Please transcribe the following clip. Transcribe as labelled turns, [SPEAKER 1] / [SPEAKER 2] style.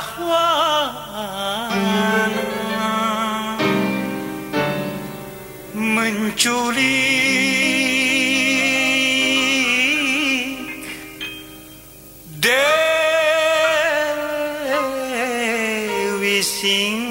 [SPEAKER 1] Juan. Menculik Dewi Sing